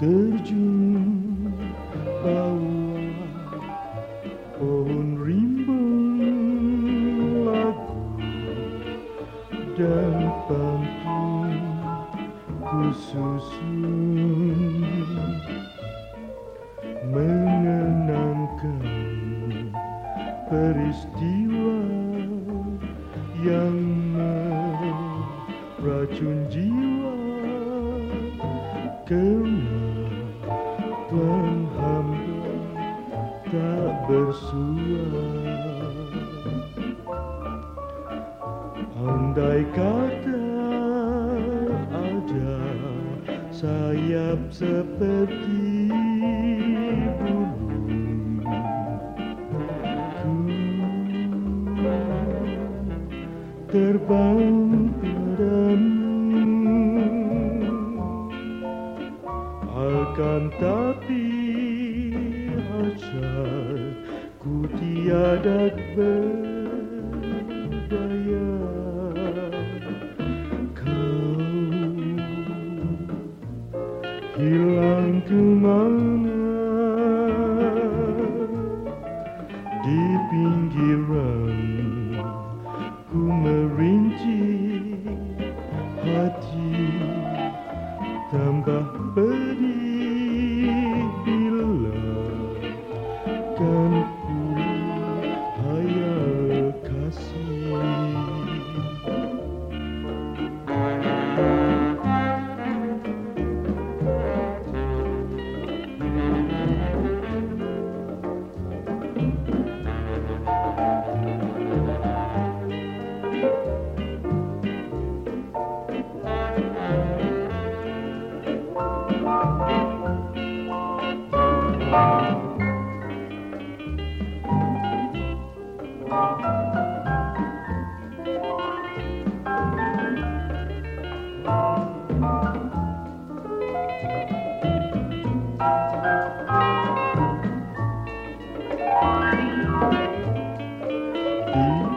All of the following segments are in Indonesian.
terjun bawah pohon rimbun lagu dan pantun kususun mengenangkan peristiwa yang meracun jiwa hamba tak bersua andai kata ada sayap seperti terbang Akan tapi ajar ku tiada berdaya. Kau hilang ke mana? Di pinggiran ku merinci hati.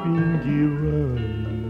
You Giron.